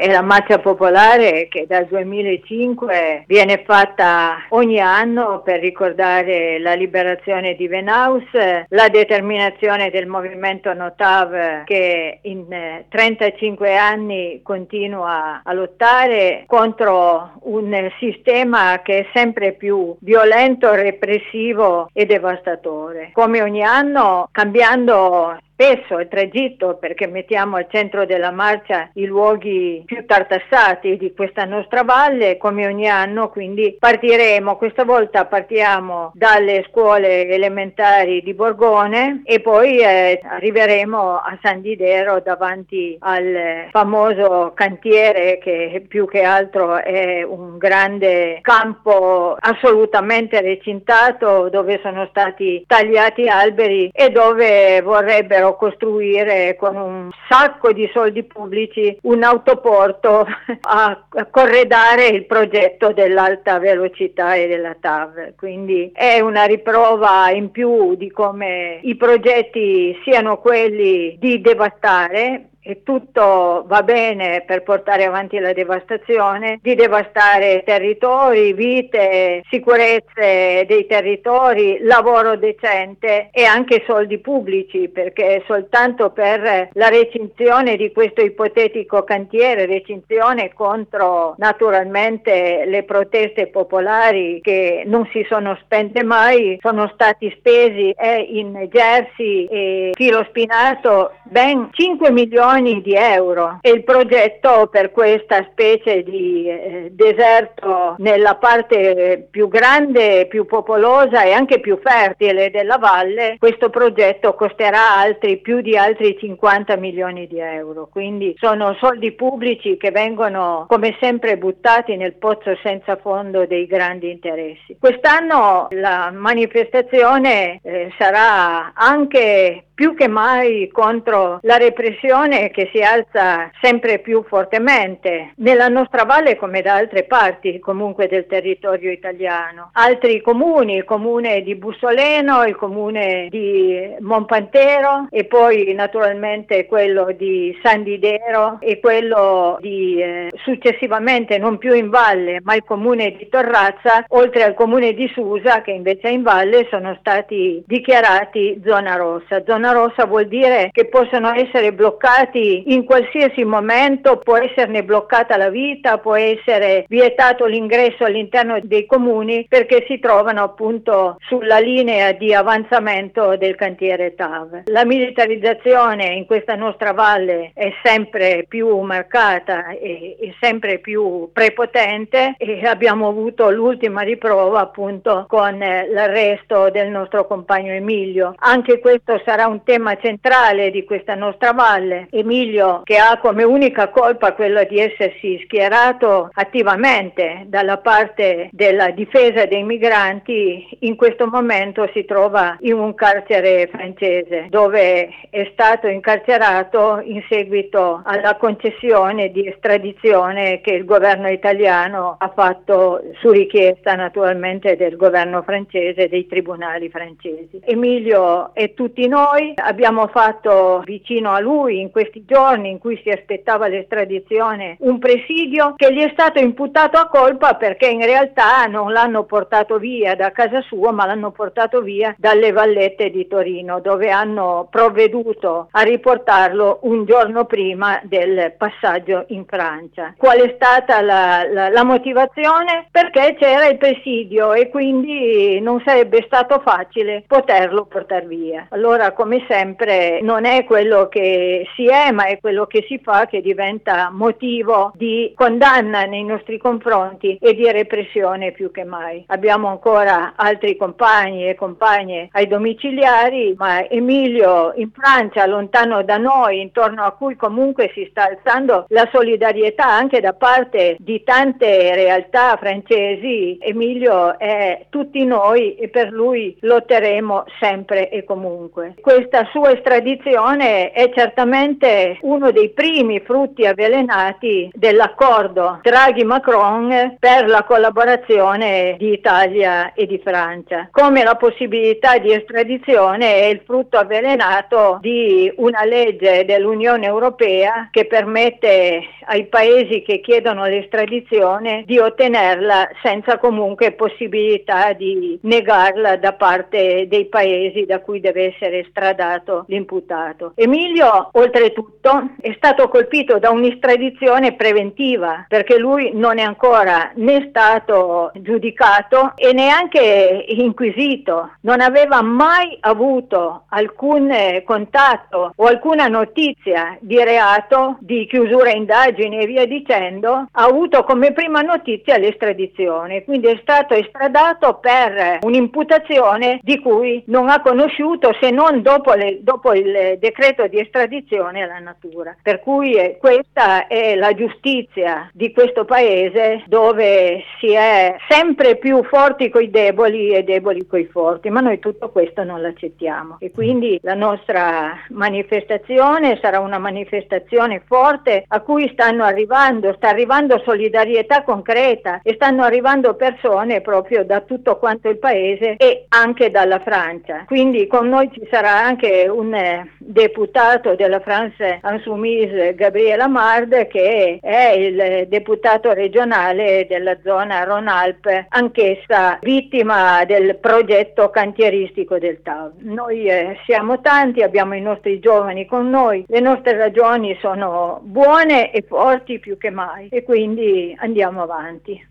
è la marcia popolare che dal 2005 viene fatta ogni anno per ricordare la liberazione di Venaus, la determinazione del movimento Notav che in 35 eh, anni continua a lottare contro un sistema che è sempre più violento, repressivo e devastatore. Come ogni anno cambiando spesso il tragitto perché mettiamo al centro della marcia i luoghi più tartassati di questa nostra valle come ogni anno quindi partiremo questa volta partiamo dalle scuole elementari di Borgone e poi eh, arriveremo a San Didero davanti al famoso cantiere che più che altro è un grande campo assolutamente recintato dove sono stati tagliati alberi e dove vorrebbero costruire con un sacco di soldi pubblici un autoporto a, corredare il progetto dell'alta velocità e della TAV. Quindi è una riprova in più di come i progetti siano quelli di devastare e tutto va bene per portare avanti la devastazione, di devastare territori, vite, sicurezze dei territori, lavoro decente e anche soldi pubblici perché soltanto per la recinzione di questo ipotetico cantiere, recinzione contro naturalmente le proteste popolari che non si sono spente mai, sono stati spesi eh, in Jersey e filo spinato ben 5 milioni milioni di euro e il progetto per questa specie di eh, deserto nella parte più grande, più popolosa e anche più fertile della valle, questo progetto costerà altri, più di altri 50 milioni di euro. Quindi sono soldi pubblici che vengono come sempre buttati nel pozzo senza fondo dei grandi interessi. Quest'anno la manifestazione eh, sarà anche più che mai contro la repressione che si alza sempre più fortemente nella nostra valle come da altre parti comunque del territorio italiano. Altri comuni, il comune di Bussoleno, il comune di Monpantero e poi naturalmente quello di San Didero e quello di eh, successivamente non più in valle ma il comune di Torrazza oltre al comune di Susa che invece è in valle sono stati dichiarati zona rossa. Zona rossa vuol dire che possono essere bloccati in qualsiasi momento, può esserne bloccata la vita, può essere vietato l'ingresso all'interno dei comuni perché si trovano appunto sulla linea di avanzamento del cantiere TAV. La militarizzazione in questa nostra valle è sempre più marcata e, sempre più prepotente e abbiamo avuto l'ultima riprova appunto con l'arresto del nostro compagno Emilio. Anche questo sarà un tema centrale di questa nostra valle. Emilio che ha come unica colpa quella di essersi schierato attivamente dalla parte della difesa dei migranti, in questo momento si trova in un carcere francese dove è stato incarcerato in seguito alla concessione di estradizione che il governo italiano ha fatto su richiesta naturalmente del governo francese e dei tribunali francesi. Emilio e tutti noi abbiamo fatto vicino a lui in questi giorni in cui si aspettava l'estradizione un presidio che gli è stato imputato a colpa perché in realtà non l'hanno portato via da casa sua ma l'hanno portato via dalle vallette di Torino dove hanno provveduto a riportarlo un giorno prima del passaggio in Francia. Qual è stata la, la, la motivazione? Perché c'era il presidio e quindi non sarebbe stato facile poterlo portare via. Allora come sempre non è quello che si è, ma è quello che si fa che diventa motivo di condanna nei nostri confronti e di repressione più che mai. Abbiamo ancora altri compagni e compagne ai domiciliari, ma Emilio in Francia, lontano da noi, intorno a cui comunque si sta alzando la solidarietà anche da parte di tante realtà francesi, Emilio è tutti noi e per lui lotteremo sempre e comunque. Questa sua estradizione è certamente anche uno dei primi frutti avvelenati dell'accordo Draghi-Macron per la collaborazione di Italia e di Francia, come la possibilità di estradizione è il frutto avvelenato di una legge dell'Unione Europea che permette ai paesi che chiedono l'estradizione di ottenerla senza comunque possibilità di negarla da parte dei paesi da cui deve essere estradato l'imputato. Emilio, oltretutto, è stato colpito da un'estradizione preventiva perché lui non è ancora né stato giudicato e neanche inquisito, non aveva mai avuto alcun contatto o alcuna notizia di reato, di chiusura indagini e via dicendo, ha avuto come prima notizia l'estradizione, quindi è stato estradato per un'imputazione di cui non ha conosciuto se non dopo, le, dopo il decreto di estradizione la natura. Per cui eh, questa è la giustizia di questo paese dove si è sempre più forti coi deboli e deboli coi forti, ma noi tutto questo non l'accettiamo e quindi la nostra manifestazione sarà una manifestazione forte a cui stanno arrivando, sta arrivando solidarietà concreta e stanno arrivando persone proprio da tutto quanto il paese e anche dalla Francia. Quindi con noi ci sarà anche un eh, deputato della France Insoumise, Gabriele Amard, che è il deputato regionale della zona Ronalp, anch'essa vittima del progetto cantieristico del TAV. Noi eh, siamo tanti, abbiamo i nostri giovani con noi, le nostre ragioni sono buone e forti più che mai e quindi andiamo avanti.